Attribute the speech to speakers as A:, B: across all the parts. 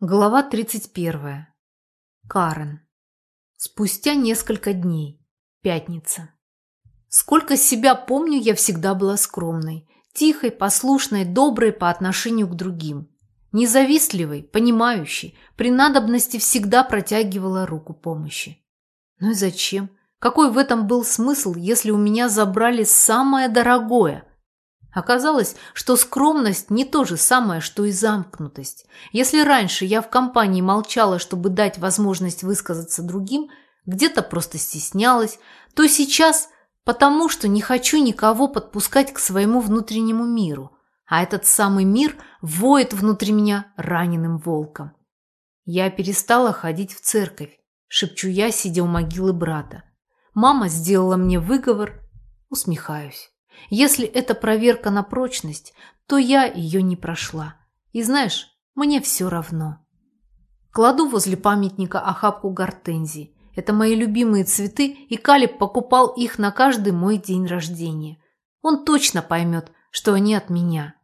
A: Глава 31. Карен. Спустя несколько дней. Пятница. Сколько себя помню, я всегда была скромной, тихой, послушной, доброй по отношению к другим. Независтливой, понимающей, при надобности всегда протягивала руку помощи. Ну и зачем? Какой в этом был смысл, если у меня забрали самое дорогое – Оказалось, что скромность не то же самое, что и замкнутость. Если раньше я в компании молчала, чтобы дать возможность высказаться другим, где-то просто стеснялась, то сейчас потому, что не хочу никого подпускать к своему внутреннему миру, а этот самый мир воет внутри меня раненым волком. Я перестала ходить в церковь, шепчу я, сидя у могилы брата. Мама сделала мне выговор, усмехаюсь. Если это проверка на прочность, то я ее не прошла. И знаешь, мне все равно. Кладу возле памятника охапку гортензий. Это мои любимые цветы, и Калиб покупал их на каждый мой день рождения. Он точно поймет, что они от меня.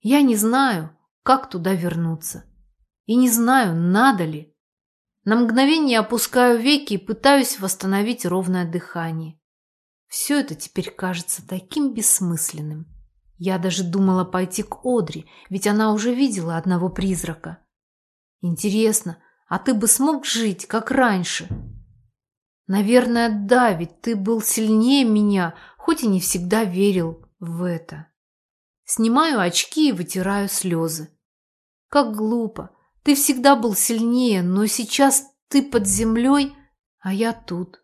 A: Я не знаю, как туда вернуться. И не знаю, надо ли. На мгновение опускаю веки и пытаюсь восстановить ровное дыхание. Все это теперь кажется таким бессмысленным. Я даже думала пойти к Одри, ведь она уже видела одного призрака. Интересно, а ты бы смог жить, как раньше? Наверное, да, ведь ты был сильнее меня, хоть и не всегда верил в это. Снимаю очки и вытираю слезы. Как глупо. Ты всегда был сильнее, но сейчас ты под землей, а я тут.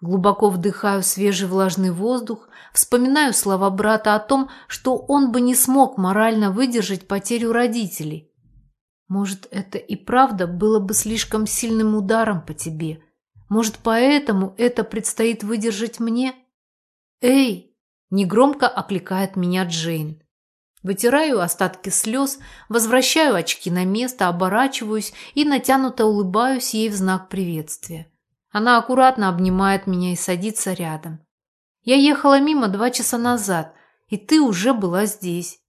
A: Глубоко вдыхаю свежий влажный воздух, вспоминаю слова брата о том, что он бы не смог морально выдержать потерю родителей. Может, это и правда было бы слишком сильным ударом по тебе. Может, поэтому это предстоит выдержать мне? «Эй!» – негромко окликает меня Джейн. Вытираю остатки слез, возвращаю очки на место, оборачиваюсь и натянуто улыбаюсь ей в знак приветствия. Она аккуратно обнимает меня и садится рядом. Я ехала мимо два часа назад, и ты уже была здесь.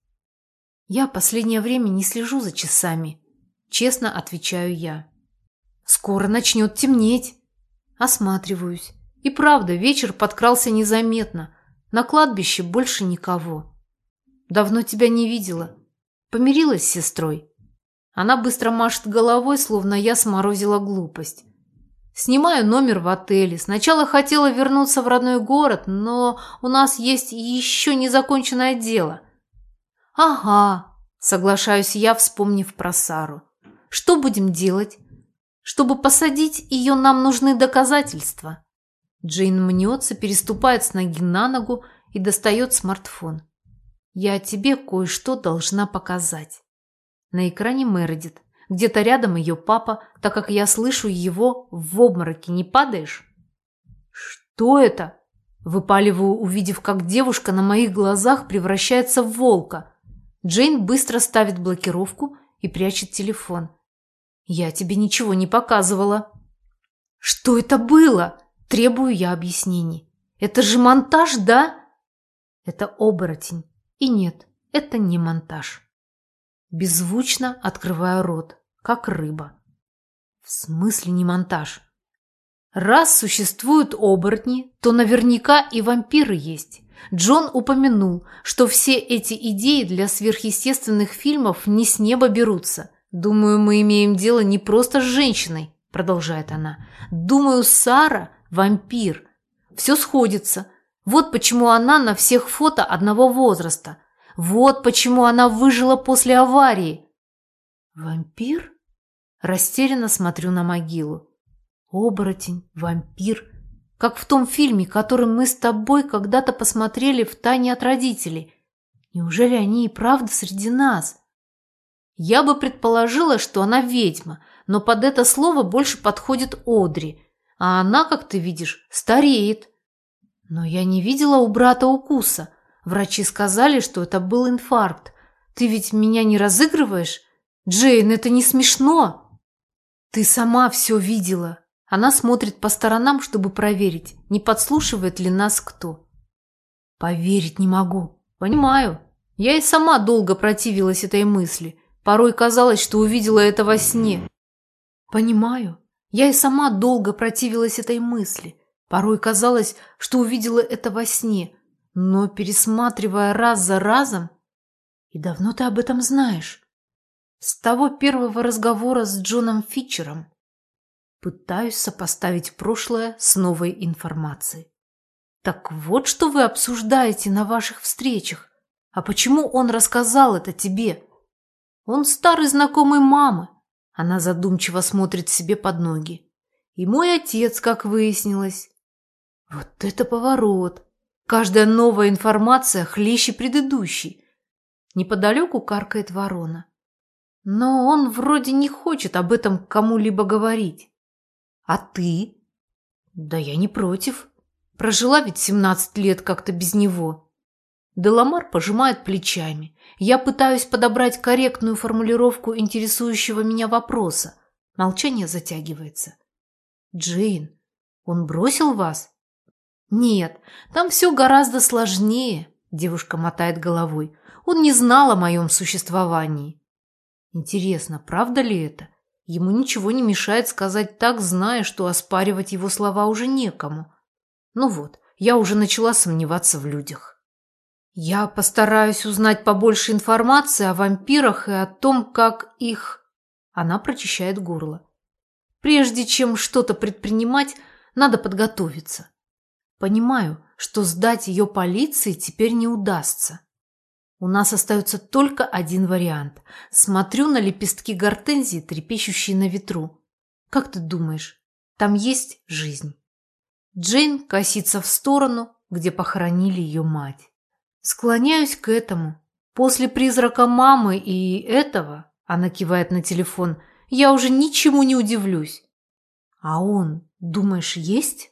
A: Я последнее время не слежу за часами. Честно отвечаю я. Скоро начнет темнеть. Осматриваюсь. И правда, вечер подкрался незаметно. На кладбище больше никого. Давно тебя не видела. Помирилась с сестрой. Она быстро машет головой, словно я сморозила глупость. Снимаю номер в отеле. Сначала хотела вернуться в родной город, но у нас есть еще незаконченное дело. Ага, соглашаюсь я, вспомнив про Сару. Что будем делать? Чтобы посадить ее, нам нужны доказательства. Джейн мнется, переступает с ноги на ногу и достает смартфон. Я тебе кое-что должна показать. На экране Мередит. Где-то рядом ее папа, так как я слышу его в обмороке. Не падаешь? Что это? Выпаливаю, увидев, как девушка на моих глазах превращается в волка. Джейн быстро ставит блокировку и прячет телефон. Я тебе ничего не показывала. Что это было? Требую я объяснений. Это же монтаж, да? Это оборотень. И нет, это не монтаж. Беззвучно открываю рот как рыба. В смысле не монтаж? Раз существуют оборотни, то наверняка и вампиры есть. Джон упомянул, что все эти идеи для сверхъестественных фильмов не с неба берутся. Думаю, мы имеем дело не просто с женщиной, продолжает она. Думаю, Сара – вампир. Все сходится. Вот почему она на всех фото одного возраста. Вот почему она выжила после аварии. Вампир? Растерянно смотрю на могилу. Оборотень, вампир. Как в том фильме, который мы с тобой когда-то посмотрели в тайне от родителей. Неужели они и правда среди нас? Я бы предположила, что она ведьма, но под это слово больше подходит Одри. А она, как ты видишь, стареет. Но я не видела у брата укуса. Врачи сказали, что это был инфаркт. Ты ведь меня не разыгрываешь? Джейн, это не смешно. «Ты сама все видела!» Она смотрит по сторонам, чтобы проверить, не подслушивает ли нас кто. «Поверить не могу. Понимаю. Я и сама долго противилась этой мысли. Порой казалось, что увидела это во сне. Понимаю. Я и сама долго противилась этой мысли. Порой казалось, что увидела это во сне. Но, пересматривая раз за разом... И давно ты об этом знаешь? С того первого разговора с Джоном Фитчером. Пытаюсь сопоставить прошлое с новой информацией. Так вот, что вы обсуждаете на ваших встречах. А почему он рассказал это тебе? Он старый знакомый мамы. Она задумчиво смотрит себе под ноги. И мой отец, как выяснилось. Вот это поворот. Каждая новая информация хлеще предыдущей. Неподалеку каркает ворона. Но он вроде не хочет об этом кому-либо говорить. А ты? Да я не против. Прожила ведь семнадцать лет как-то без него. Деламар пожимает плечами. Я пытаюсь подобрать корректную формулировку интересующего меня вопроса. Молчание затягивается. «Джейн, он бросил вас?» «Нет, там все гораздо сложнее», – девушка мотает головой. «Он не знал о моем существовании». Интересно, правда ли это? Ему ничего не мешает сказать так, зная, что оспаривать его слова уже некому. Ну вот, я уже начала сомневаться в людях. Я постараюсь узнать побольше информации о вампирах и о том, как их... Она прочищает горло. Прежде чем что-то предпринимать, надо подготовиться. Понимаю, что сдать ее полиции теперь не удастся. У нас остается только один вариант. Смотрю на лепестки гортензии, трепещущие на ветру. Как ты думаешь, там есть жизнь? Джейн косится в сторону, где похоронили ее мать. Склоняюсь к этому. После призрака мамы и этого, она кивает на телефон, я уже ничему не удивлюсь. А он, думаешь, есть?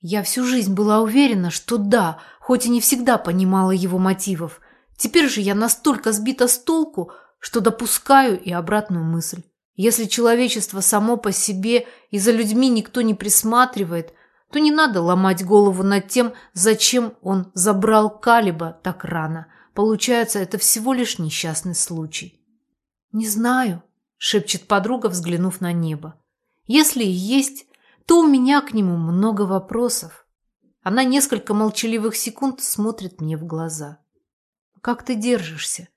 A: Я всю жизнь была уверена, что да, хоть и не всегда понимала его мотивов. Теперь же я настолько сбита с толку, что допускаю и обратную мысль. Если человечество само по себе и за людьми никто не присматривает – то не надо ломать голову над тем, зачем он забрал Калиба так рано. Получается, это всего лишь несчастный случай. «Не знаю», — шепчет подруга, взглянув на небо. «Если и есть, то у меня к нему много вопросов». Она несколько молчаливых секунд смотрит мне в глаза. «Как ты держишься?»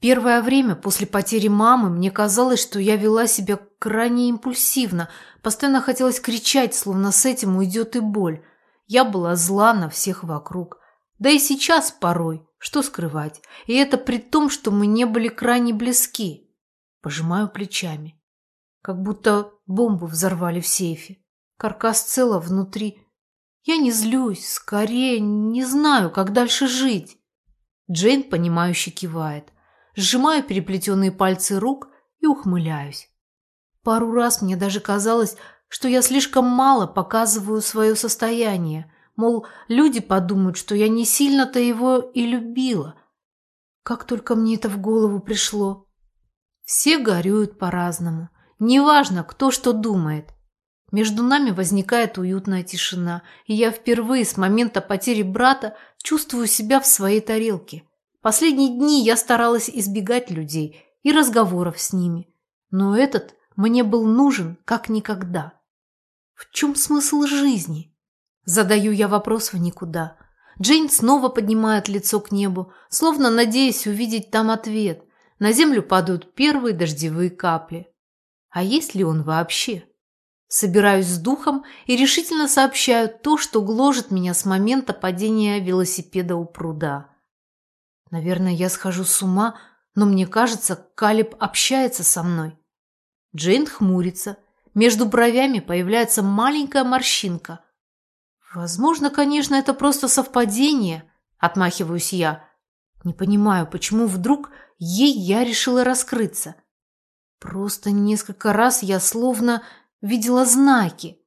A: Первое время после потери мамы мне казалось, что я вела себя крайне импульсивно, постоянно хотелось кричать, словно с этим уйдет и боль. Я была зла на всех вокруг. Да и сейчас порой, что скрывать. И это при том, что мы не были крайне близки. Пожимаю плечами. Как будто бомбу взорвали в сейфе. Каркас цела внутри. Я не злюсь, скорее не знаю, как дальше жить. Джейн, понимающе кивает сжимаю переплетенные пальцы рук и ухмыляюсь. Пару раз мне даже казалось, что я слишком мало показываю свое состояние, мол, люди подумают, что я не сильно-то его и любила. Как только мне это в голову пришло. Все горюют по-разному. Неважно, кто что думает. Между нами возникает уютная тишина, и я впервые с момента потери брата чувствую себя в своей тарелке – Последние дни я старалась избегать людей и разговоров с ними, но этот мне был нужен как никогда. В чем смысл жизни? Задаю я вопрос в никуда. Джейн снова поднимает лицо к небу, словно надеясь увидеть там ответ. На землю падают первые дождевые капли. А есть ли он вообще? Собираюсь с духом и решительно сообщаю то, что гложет меня с момента падения велосипеда у пруда. Наверное, я схожу с ума, но мне кажется, Калиб общается со мной. Джейн хмурится. Между бровями появляется маленькая морщинка. Возможно, конечно, это просто совпадение, отмахиваюсь я. Не понимаю, почему вдруг ей я решила раскрыться. Просто несколько раз я словно видела знаки.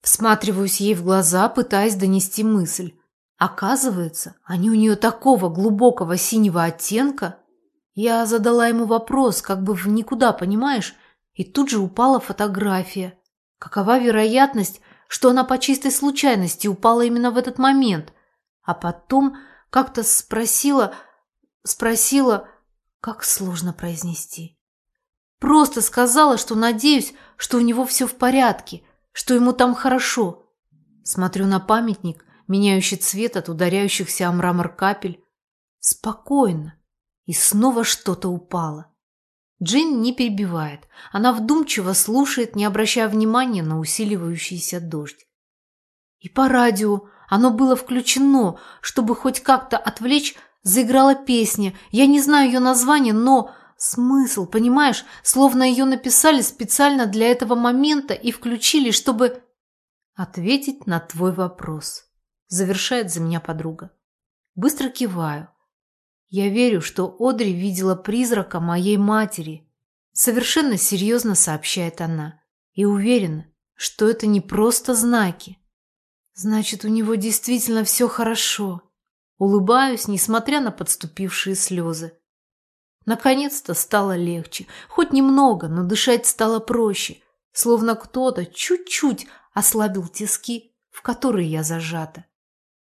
A: Всматриваюсь ей в глаза, пытаясь донести мысль. Оказывается, они у нее такого глубокого синего оттенка. Я задала ему вопрос, как бы в никуда, понимаешь? И тут же упала фотография. Какова вероятность, что она по чистой случайности упала именно в этот момент? А потом как-то спросила, спросила, Как сложно произнести. Просто сказала, что надеюсь, что у него все в порядке, что ему там хорошо. Смотрю на памятник, меняющий цвет от ударяющихся о мрамор капель. Спокойно. И снова что-то упало. Джин не перебивает. Она вдумчиво слушает, не обращая внимания на усиливающийся дождь. И по радио оно было включено, чтобы хоть как-то отвлечь, заиграла песня. Я не знаю ее название, но смысл, понимаешь, словно ее написали специально для этого момента и включили, чтобы ответить на твой вопрос. Завершает за меня подруга. Быстро киваю. Я верю, что Одри видела призрака моей матери. Совершенно серьезно сообщает она. И уверена, что это не просто знаки. Значит, у него действительно все хорошо. Улыбаюсь, несмотря на подступившие слезы. Наконец-то стало легче. Хоть немного, но дышать стало проще. Словно кто-то чуть-чуть ослабил тиски, в которые я зажата.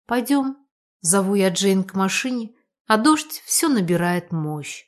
A: «Пойдем», — зову я Джейн к машине, а дождь все набирает мощь.